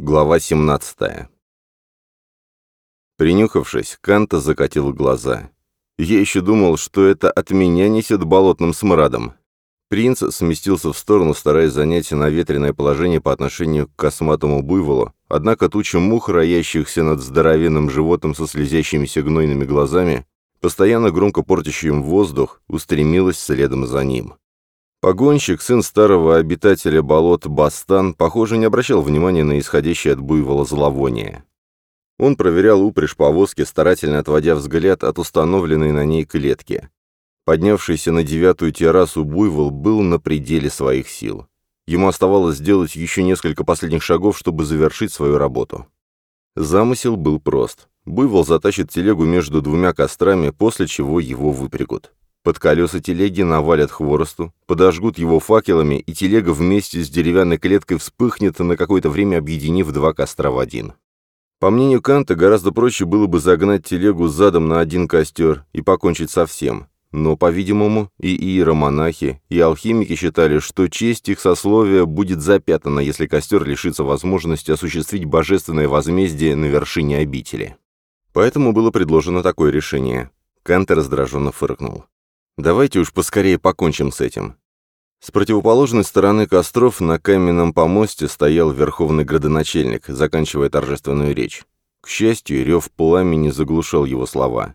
Глава 17. Принюхавшись, Канта закатил глаза. Я еще думал, что это от меня несет болотным смрадом. Принц сместился в сторону, стараясь занять наветренное положение по отношению к косматому буйволу, однако туча мух, роящихся над здоровенным животом со слезящимися гнойными глазами, постоянно громко портящим воздух, устремилась следом за ним. Погонщик, сын старого обитателя болот Бастан, похоже, не обращал внимания на исходящее от буйвола зловоние. Он проверял упряжь повозки, старательно отводя взгляд от установленной на ней клетки. Поднявшийся на девятую террасу буйвол был на пределе своих сил. Ему оставалось сделать еще несколько последних шагов, чтобы завершить свою работу. Замысел был прост. Буйвол затащит телегу между двумя кострами, после чего его выпрягут. Под колеса телеги навалят хворосту, подожгут его факелами, и телега вместе с деревянной клеткой вспыхнет, на какое-то время объединив два костра в один. По мнению Канта, гораздо проще было бы загнать телегу задом на один костер и покончить со всем. Но, по-видимому, и иеромонахи, и алхимики считали, что честь их сословия будет запятнана, если костер лишится возможности осуществить божественное возмездие на вершине обители. Поэтому было предложено такое решение. Кант раздраженно фыркнул. Давайте уж поскорее покончим с этим. С противоположной стороны костров на каменном помосте стоял верховный градоначальник, заканчивая торжественную речь. К счастью, рев пламени заглушал его слова.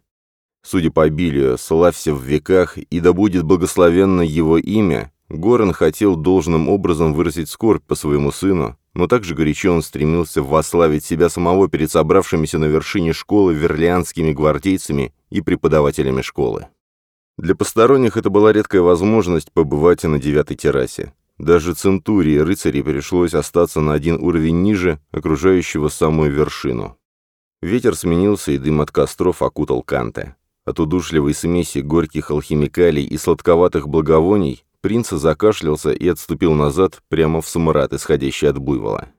Судя по обилию, славься в веках, и да будет благословенно его имя, Горан хотел должным образом выразить скорбь по своему сыну, но также горячо он стремился восславить себя самого перед собравшимися на вершине школы верлианскими гвардейцами и преподавателями школы. Для посторонних это была редкая возможность побывать на девятой террасе. Даже центурии рыцарей пришлось остаться на один уровень ниже, окружающего самую вершину. Ветер сменился, и дым от костров окутал Канте. От удушливой смеси горьких алхимикалий и сладковатых благовоний принц закашлялся и отступил назад прямо в самурат, исходящий от буйвола.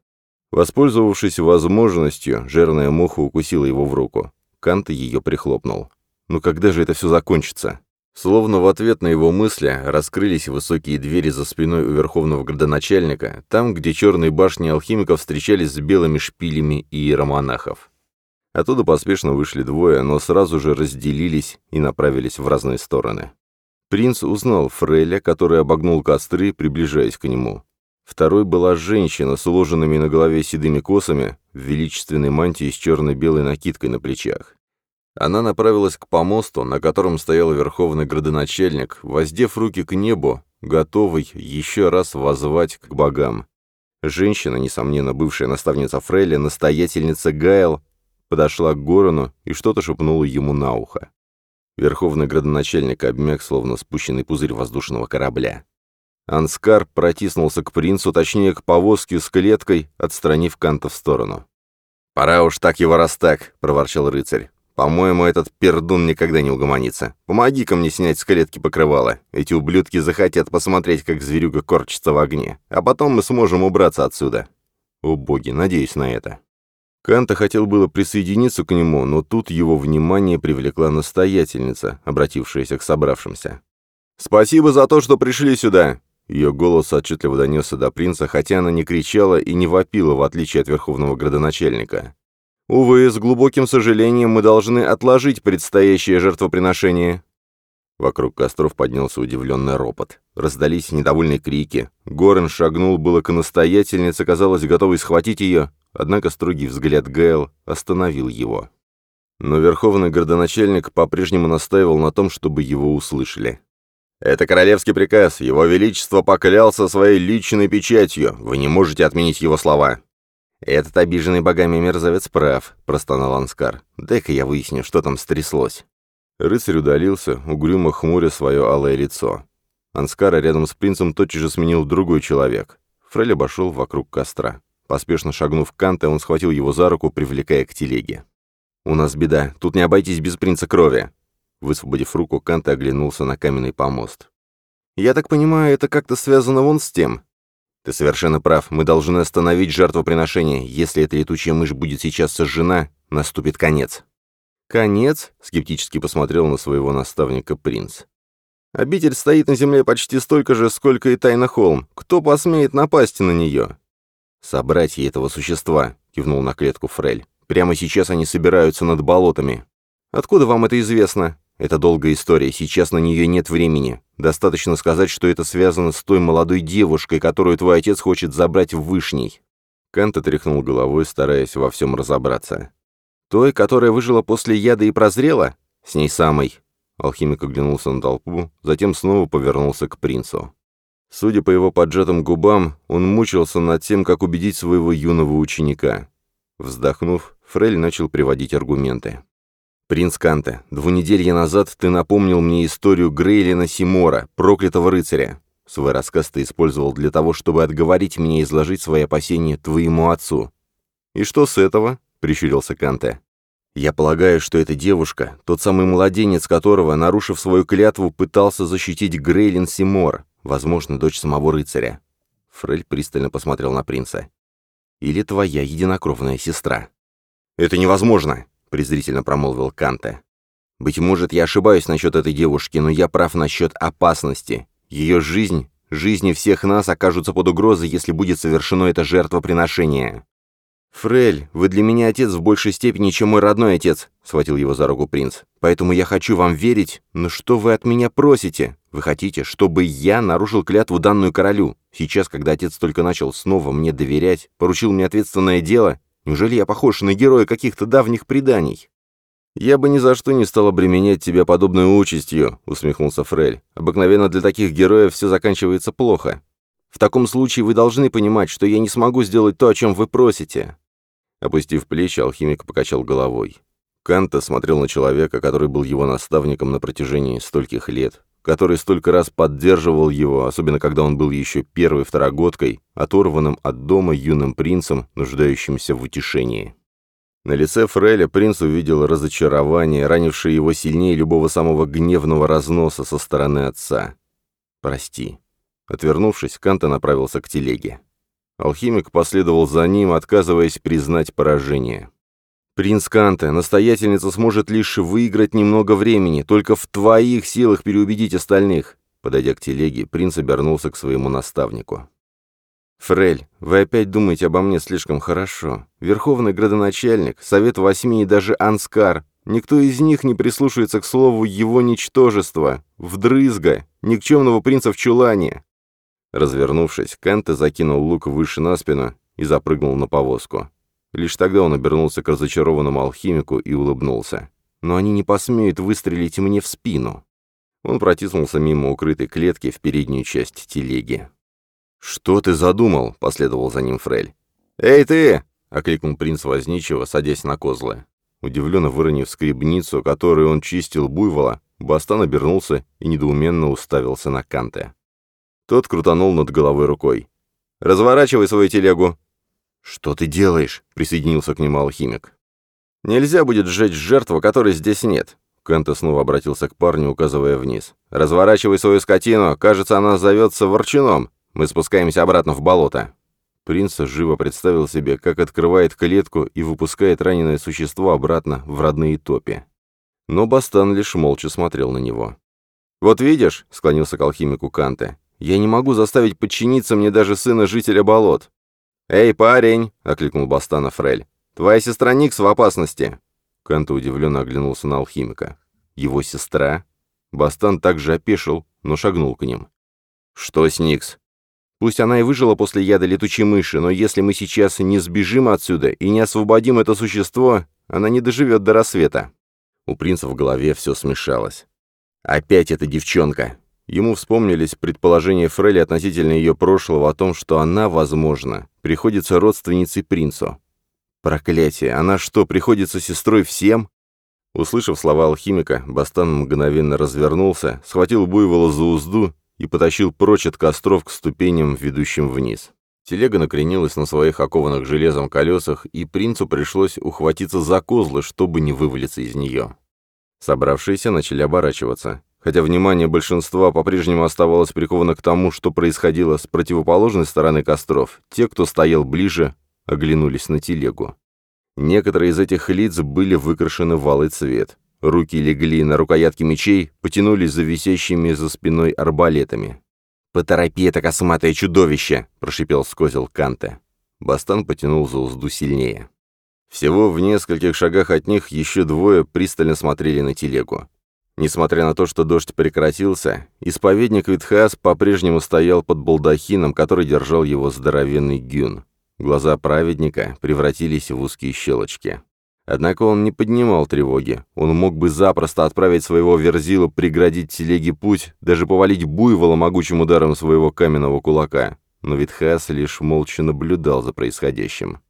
Воспользовавшись возможностью, жирная муха укусила его в руку. Канте ее прихлопнул. «Ну когда же это все закончится?» Словно в ответ на его мысли раскрылись высокие двери за спиной у верховного градоначальника, там, где черные башни алхимиков встречались с белыми шпилями и иеромонахов. Оттуда поспешно вышли двое, но сразу же разделились и направились в разные стороны. Принц узнал Фреля, который обогнул костры, приближаясь к нему. Второй была женщина с уложенными на голове седыми косами, в величественной мантии с черно-белой накидкой на плечах. Она направилась к помосту, на котором стоял верховный градоначальник, воздев руки к небу, готовый еще раз воззвать к богам. Женщина, несомненно бывшая наставница Фрейля, настоятельница Гайл, подошла к Горону и что-то шепнула ему на ухо. Верховный градоначальник обмяк, словно спущенный пузырь воздушного корабля. Анскар протиснулся к принцу, точнее, к повозке с клеткой, отстранив Канта в сторону. «Пора уж так его раз так», — проворчал рыцарь. По-моему, этот пердун никогда не угомонится. Помоги-ка мне снять с клетки покрывало. Эти ублюдки захотят посмотреть, как зверюга корчится в огне. А потом мы сможем убраться отсюда. О боги, надеюсь на это. Канта хотел было присоединиться к нему, но тут его внимание привлекла настоятельница, обратившаяся к собравшимся. «Спасибо за то, что пришли сюда!» Ее голос отчетливо донесся до принца, хотя она не кричала и не вопила, в отличие от верховного градоначальника. Увы, с глубоким сожалением мы должны отложить предстоящее жертвоприношение». Вокруг костров поднялся удивленный ропот. Раздались недовольные крики. Горен шагнул было к настоятельнице, казалось, готовый схватить ее, однако строгий взгляд Гэл остановил его. Но верховный городоначальник по-прежнему настаивал на том, чтобы его услышали. «Это королевский приказ. Его Величество поклялся своей личной печатью. Вы не можете отменить его слова». «Этот обиженный богами мерзавец прав», — простонал Анскар. «Дай-ка я выясню, что там стряслось». Рыцарь удалился, угрюмо хмуря свое алое лицо. Анскара рядом с принцем тотчас же сменил другой человек. Фрель обошел вокруг костра. Поспешно шагнув к Канте, он схватил его за руку, привлекая к телеге. «У нас беда. Тут не обойтись без принца крови». Высвободив руку, Канте оглянулся на каменный помост. «Я так понимаю, это как-то связано вон с тем», ты совершенно прав, мы должны остановить жертвоприношение. Если эта летучая мышь будет сейчас сожжена, наступит конец. Конец? Скептически посмотрел на своего наставника принц. Обитель стоит на земле почти столько же, сколько и Тайнахолм. Кто посмеет напасть на нее? «Собратья этого существа», — кивнул на клетку Фрель. «Прямо сейчас они собираются над болотами». «Откуда вам это известно?» «Это долгая история, сейчас на нее нет времени. Достаточно сказать, что это связано с той молодой девушкой, которую твой отец хочет забрать в Вышний». Кант отряхнул головой, стараясь во всем разобраться. «Той, которая выжила после яда и прозрела? С ней самой». Алхимик оглянулся на толпу, затем снова повернулся к принцу. Судя по его поджатым губам, он мучился над тем, как убедить своего юного ученика. Вздохнув, Фрель начал приводить аргументы. «Принц Канте, двунеделья назад ты напомнил мне историю Грейлина Симора, проклятого рыцаря. Свой рассказ ты использовал для того, чтобы отговорить меня изложить свои опасения твоему отцу». «И что с этого?» — прищурился Канте. «Я полагаю, что эта девушка, тот самый младенец которого, нарушив свою клятву, пытался защитить Грейлин Симор, возможно, дочь самого рыцаря». Фрель пристально посмотрел на принца. «Или твоя единокровная сестра». «Это невозможно!» презрительно промолвил Канте. «Быть может, я ошибаюсь насчет этой девушки, но я прав насчет опасности. Ее жизнь, жизни всех нас окажутся под угрозой, если будет совершено это жертвоприношение». «Фрель, вы для меня отец в большей степени, чем мой родной отец», — схватил его за руку принц. «Поэтому я хочу вам верить, но что вы от меня просите? Вы хотите, чтобы я нарушил клятву данную королю? Сейчас, когда отец только начал снова мне доверять, поручил мне ответственное дело, Неужели я похож на героя каких-то давних преданий?» «Я бы ни за что не стал обременять тебя подобной участью», — усмехнулся Фрель. «Обыкновенно для таких героев все заканчивается плохо. В таком случае вы должны понимать, что я не смогу сделать то, о чем вы просите». Опустив плечи, алхимик покачал головой. Канта смотрел на человека, который был его наставником на протяжении стольких лет, который столько раз поддерживал его, особенно когда он был еще первой второгодкой, оторванным от дома юным принцем, нуждающимся в утешении. На лице Фреля принц увидел разочарование, ранившее его сильнее любого самого гневного разноса со стороны отца. «Прости». Отвернувшись, Канта направился к телеге. Алхимик последовал за ним, отказываясь признать поражение. «Принц Канте, настоятельница сможет лишь выиграть немного времени, только в твоих силах переубедить остальных». Подойдя к телеге, принц обернулся к своему наставнику. «Фрель, вы опять думаете обо мне слишком хорошо. Верховный градоначальник, Совет Восьми и даже Анскар. Никто из них не прислушается к слову его ничтожества, вдрызга, никчемного принца в чулане». Развернувшись, Канте закинул лук выше на спину и запрыгнул на повозку. Лишь тогда он обернулся к разочарованному алхимику и улыбнулся. «Но они не посмеют выстрелить мне в спину!» Он протиснулся мимо укрытой клетки в переднюю часть телеги. «Что ты задумал?» — последовал за ним Фрель. «Эй ты!» — окликнул принц Возничего, садясь на козлы. Удивленно выронив скребницу, которую он чистил буйвола, Бастан обернулся и недоуменно уставился на Канте. Тот крутанул над головой рукой. «Разворачивай свою телегу!» «Что ты делаешь?» — присоединился к нему алхимик. «Нельзя будет сжечь жертву, которой здесь нет». Кента снова обратился к парню, указывая вниз. «Разворачивай свою скотину, кажется, она зовется ворчином. Мы спускаемся обратно в болото». Принц живо представил себе, как открывает клетку и выпускает раненое существо обратно в родные топи. Но Бастан лишь молча смотрел на него. «Вот видишь», — склонился к алхимику Канте, — «я не могу заставить подчиниться мне даже сына жителя болот. «Эй, парень!» — окликнул Бастана Фрель. «Твоя сестра Никс в опасности!» Канта удивленно оглянулся на алхимика. «Его сестра?» Бастан также опешил, но шагнул к ним. «Что с Никс?» «Пусть она и выжила после яда летучей мыши, но если мы сейчас не сбежим отсюда и не освободим это существо, она не доживет до рассвета». У принца в голове все смешалось. «Опять эта девчонка!» Ему вспомнились предположения Фрелли относительно ее прошлого о том, что она, возможно, приходится родственницей принцу. Проклятие, она что, приходится сестрой всем? Услышав слова алхимика, Бастан мгновенно развернулся, схватил буйвола за узду и потащил прочь от костров к ступеням, ведущим вниз. Телега накренилась на своих окованных железом колесах, и принцу пришлось ухватиться за козлы, чтобы не вывалиться из нее. Собравшиеся начали оборачиваться. Хотя внимание большинства по-прежнему оставалось приковано к тому, что происходило с противоположной стороны костров, те, кто стоял ближе, оглянулись на телегу. Некоторые из этих лиц были выкрашены в алый цвет. Руки легли на рукоятки мечей, потянулись за висящими за спиной арбалетами. «Поторопи это косматое чудовище!» — прошипел скозил Канте. Бастан потянул за узду сильнее. Всего в нескольких шагах от них еще двое пристально смотрели на телегу. Несмотря на то, что дождь прекратился, исповедник Витхас по-прежнему стоял под балдахином, который держал его здоровенный гюн. Глаза праведника превратились в узкие щелочки. Однако он не поднимал тревоги. Он мог бы запросто отправить своего верзила преградить телеге путь, даже повалить буйвола могучим ударом своего каменного кулака. Но Витхас лишь молча наблюдал за происходящим.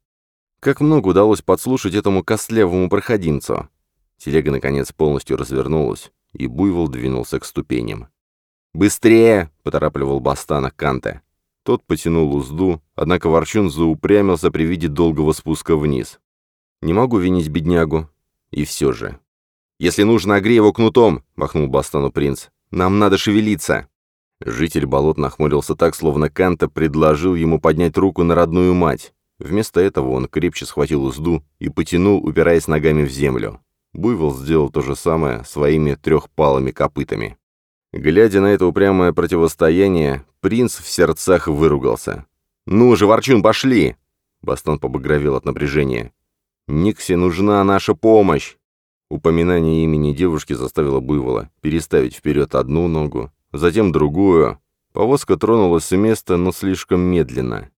Как много удалось подслушать этому костлявому проходимцу. Телега, наконец, полностью развернулась, и буйвол двинулся к ступеням. «Быстрее!» — поторапливал Бастана Канте. Тот потянул узду, однако Ворчун заупрямился при виде долгого спуска вниз. «Не могу винить беднягу». И все же. «Если нужно, огрей его кнутом!» — махнул Бастану принц. «Нам надо шевелиться!» Житель болот нахмурился так, словно Канта предложил ему поднять руку на родную мать. Вместо этого он крепче схватил узду и потянул, упираясь ногами в землю. Буйвол сделал то же самое своими трехпалыми копытами. Глядя на это упрямое противостояние, принц в сердцах выругался. «Ну же, ворчун, пошли!» Бастон побагровел от напряжения. «Никсе нужна наша помощь!» Упоминание имени девушки заставило Буйвола переставить вперед одну ногу, затем другую. Повозка тронулась с места, но слишком медленно.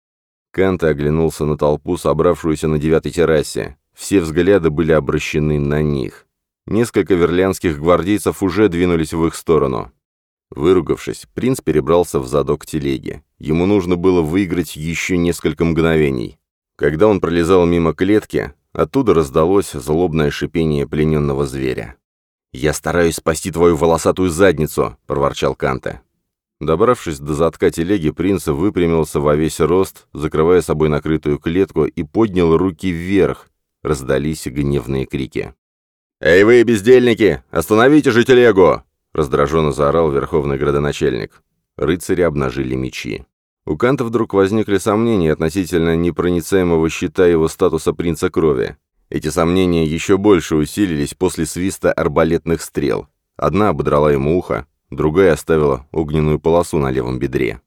Канта оглянулся на толпу, собравшуюся на девятой террасе. Все взгляды были обращены на них. Несколько верлянских гвардейцев уже двинулись в их сторону. Выругавшись, принц перебрался в задок телеги. Ему нужно было выиграть еще несколько мгновений. Когда он пролезал мимо клетки, оттуда раздалось злобное шипение плененного зверя. «Я стараюсь спасти твою волосатую задницу!» — проворчал Канте. Добравшись до задка телеги, принц выпрямился во весь рост, закрывая собой накрытую клетку, и поднял руки вверх, Раздались гневные крики. «Эй вы, бездельники! Остановите же телегу!» Раздраженно заорал верховный градоначальник. Рыцари обнажили мечи. У Канта вдруг возникли сомнения относительно непроницаемого щита его статуса принца крови. Эти сомнения еще больше усилились после свиста арбалетных стрел. Одна ободрала ему ухо, другая оставила огненную полосу на левом бедре.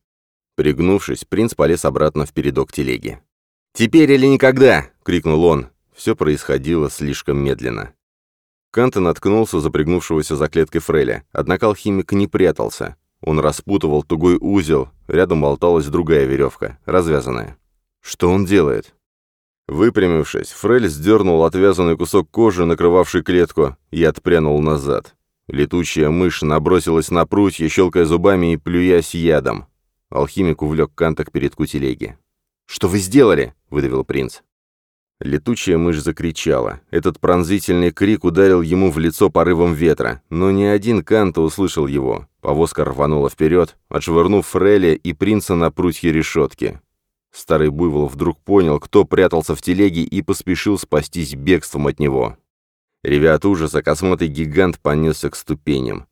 Пригнувшись, принц полез обратно в передок телеги. «Теперь или никогда!» — крикнул он. Все происходило слишком медленно. Канта наткнулся запрыгнувшегося за клеткой Фреля, однако алхимик не прятался. Он распутывал тугой узел, рядом болталась другая веревка, развязанная. Что он делает? Выпрямившись, Фрель сдернул отвязанный кусок кожи, накрывавший клетку, и отпрянул назад. Летучая мышь набросилась на прутья, щелкая зубами и плюясь ядом. Алхимик увлек Канта к передку телеги. «Что вы сделали?» — выдавил принц. Летучая мышь закричала. Этот пронзительный крик ударил ему в лицо порывом ветра, но ни один Канта услышал его. Повозка рванула вперед, отшвырнув Фреля и принца на прутье решетки. Старый буйвол вдруг понял, кто прятался в телеге и поспешил спастись бегством от него. Ревя от ужаса, косматый гигант понесся к ступеням.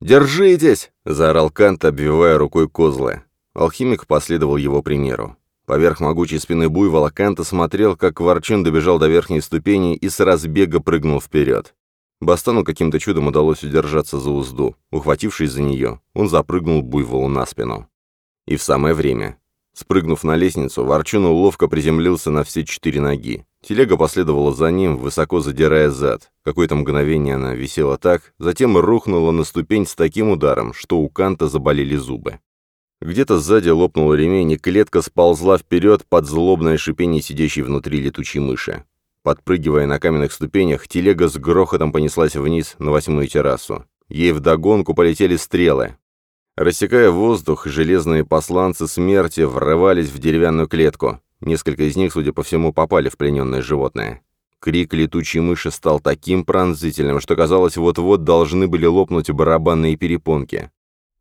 «Держитесь!» — заорал Канта, обвивая рукой козлы. Алхимик последовал его примеру. Поверх могучей спины буйвола Канта смотрел, как Варчин добежал до верхней ступени и с разбега прыгнул вперед. Бастану каким-то чудом удалось удержаться за узду. Ухватившись за нее, он запрыгнул буйволу на спину. И в самое время. Спрыгнув на лестницу, Ворчун ловко приземлился на все четыре ноги. Телега последовала за ним, высоко задирая зад. Какое-то мгновение она висела так, затем рухнула на ступень с таким ударом, что у Канта заболели зубы. Где-то сзади лопнул ремень, и клетка сползла вперед под злобное шипение сидящей внутри летучей мыши. Подпрыгивая на каменных ступенях, телега с грохотом понеслась вниз на восьмую террасу. Ей вдогонку полетели стрелы. Рассекая воздух, железные посланцы смерти врывались в деревянную клетку. Несколько из них, судя по всему, попали в плененное животное. Крик летучей мыши стал таким пронзительным, что казалось, вот-вот должны были лопнуть барабанные перепонки.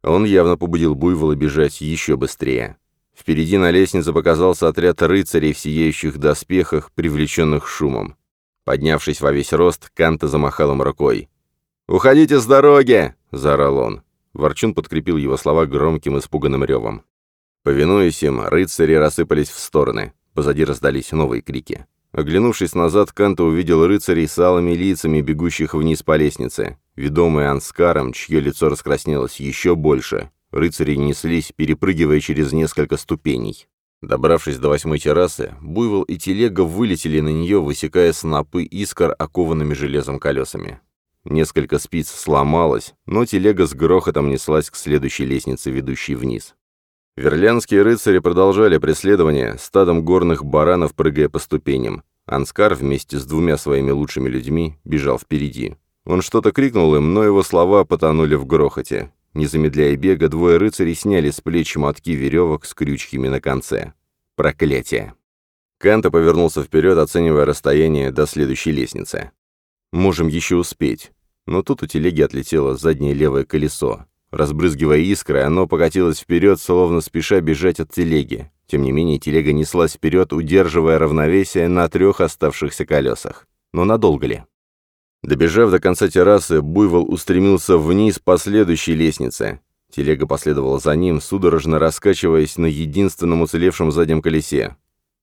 Он явно побудил буйвола бежать еще быстрее. Впереди на лестнице показался отряд рыцарей в сияющих доспехах, привлеченных шумом. Поднявшись во весь рост, Канта замахал им рукой. «Уходите с дороги!» — заорал он. Ворчун подкрепил его слова громким испуганным ревом. Повинуясь им, рыцари рассыпались в стороны. Позади раздались новые крики. Оглянувшись назад, Канта увидел рыцарей с алыми лицами, бегущих вниз по лестнице. Ведомые Анскаром, чье лицо раскраснелось еще больше, рыцари неслись, перепрыгивая через несколько ступеней. Добравшись до восьмой террасы, Буйвол и телега вылетели на нее, высекая снопы искр окованными железом колесами. Несколько спиц сломалось, но телега с грохотом неслась к следующей лестнице, ведущей вниз. Верлянские рыцари продолжали преследование, стадом горных баранов прыгая по ступеням. Анскар вместе с двумя своими лучшими людьми бежал впереди. Он что-то крикнул им, но его слова потонули в грохоте. Не замедляя бега, двое рыцарей сняли с плеч мотки веревок с крючками на конце. Проклятие. Канта повернулся вперед, оценивая расстояние до следующей лестницы. «Можем еще успеть». Но тут у телеги отлетело заднее левое колесо. Разбрызгивая искры, оно покатилось вперед, словно спеша бежать от телеги. Тем не менее, телега неслась вперед, удерживая равновесие на трех оставшихся колесах. Но надолго ли? Добежав до конца террасы, Буйвол устремился вниз по следующей лестнице. Телега последовала за ним, судорожно раскачиваясь на единственном уцелевшем заднем колесе.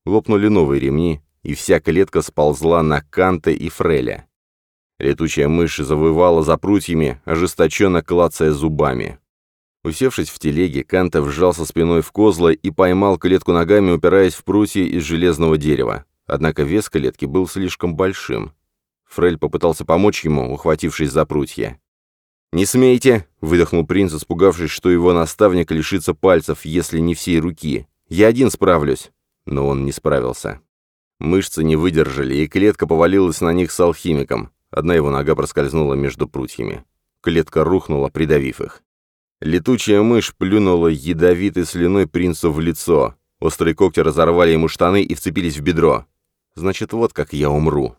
Лопнули новые ремни, и вся клетка сползла на Канте и Фреля. Летучая мышь завывала за прутьями, ожесточенно клацая зубами. Усевшись в телеге, Канта вжался спиной в козла и поймал клетку ногами, упираясь в прутья из железного дерева. Однако вес клетки был слишком большим, Фрель попытался помочь ему, ухватившись за прутья. «Не смейте!» — выдохнул принц, испугавшись, что его наставник лишится пальцев, если не всей руки. «Я один справлюсь!» Но он не справился. Мышцы не выдержали, и клетка повалилась на них с алхимиком. Одна его нога проскользнула между прутьями. Клетка рухнула, придавив их. Летучая мышь плюнула ядовитой слюной принцу в лицо. Острые когти разорвали ему штаны и вцепились в бедро. «Значит, вот как я умру!»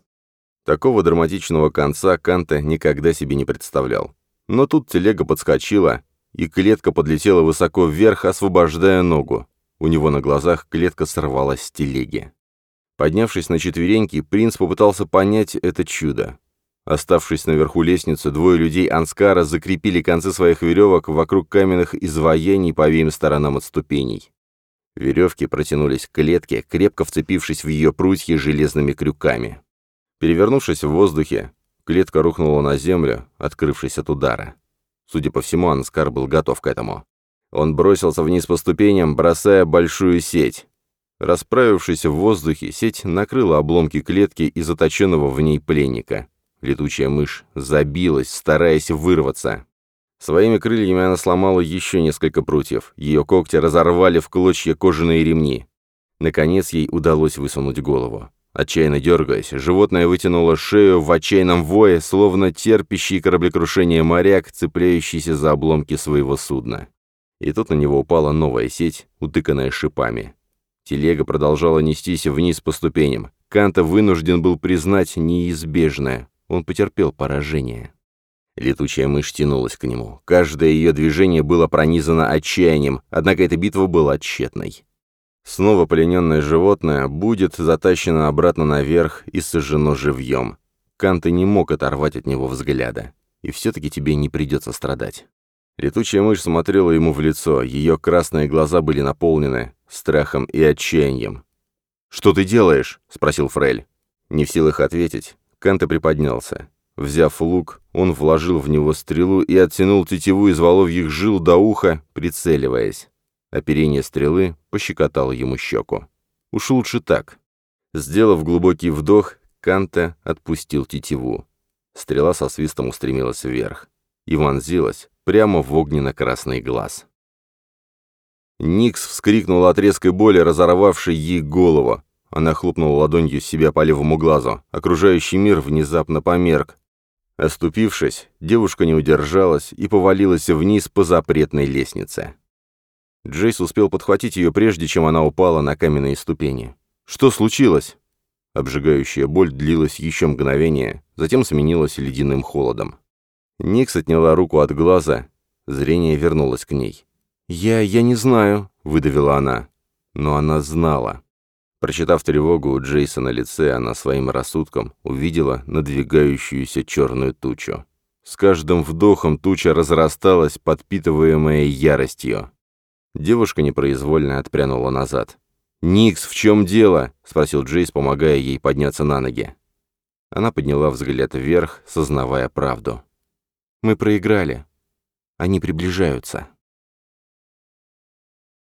Такого драматичного конца Канта никогда себе не представлял. Но тут телега подскочила, и клетка подлетела высоко вверх, освобождая ногу. У него на глазах клетка сорвалась с телеги. Поднявшись на четвереньки, принц попытался понять это чудо. Оставшись наверху лестницы, двое людей Анскара закрепили концы своих веревок вокруг каменных изваяний по обеим сторонам от ступеней. Веревки протянулись к клетке, крепко вцепившись в ее прутья железными крюками. Перевернувшись в воздухе, клетка рухнула на землю, открывшись от удара. Судя по всему, Анскар был готов к этому. Он бросился вниз по ступеням, бросая большую сеть. Расправившись в воздухе, сеть накрыла обломки клетки и заточенного в ней пленника. Летучая мышь забилась, стараясь вырваться. Своими крыльями она сломала еще несколько прутьев. Ее когти разорвали в клочья кожаные ремни. Наконец ей удалось высунуть голову. Отчаянно дергаясь, животное вытянуло шею в отчаянном вое, словно терпящий кораблекрушение моряк, цепляющийся за обломки своего судна. И тут на него упала новая сеть, утыканная шипами. Телега продолжала нестись вниз по ступеням. Канта вынужден был признать неизбежное. Он потерпел поражение. Летучая мышь тянулась к нему. Каждое ее движение было пронизано отчаянием, однако эта битва была тщетной. Снова плененное животное будет затащено обратно наверх и сожжено живьем. Канты не мог оторвать от него взгляда. И все-таки тебе не придется страдать. Летучая мышь смотрела ему в лицо, ее красные глаза были наполнены страхом и отчаянием. «Что ты делаешь?» — спросил Фрель. Не в силах ответить, Канте приподнялся. Взяв лук, он вложил в него стрелу и оттянул тетиву из воловьих жил до уха, прицеливаясь. Оперение стрелы пощекотало ему щеку. Уж лучше так. Сделав глубокий вдох, Канте отпустил тетиву. Стрела со свистом устремилась вверх и вонзилась прямо в огненно-красный глаз. Никс вскрикнула от резкой боли, разорвавшей ей голову. Она хлопнула ладонью себя по левому глазу. Окружающий мир внезапно померк. Оступившись, девушка не удержалась и повалилась вниз по запретной лестнице. Джейс успел подхватить ее, прежде чем она упала на каменные ступени. «Что случилось?» Обжигающая боль длилась еще мгновение, затем сменилась ледяным холодом. Никс отняла руку от глаза, зрение вернулось к ней. «Я... я не знаю», — выдавила она. Но она знала. Прочитав тревогу у Джейса на лице, она своим рассудком увидела надвигающуюся черную тучу. С каждым вдохом туча разрасталась, подпитываемая яростью. Девушка непроизвольно отпрянула назад. «Никс, в чем дело?» — спросил Джейс, помогая ей подняться на ноги. Она подняла взгляд вверх, сознавая правду. «Мы проиграли. Они приближаются».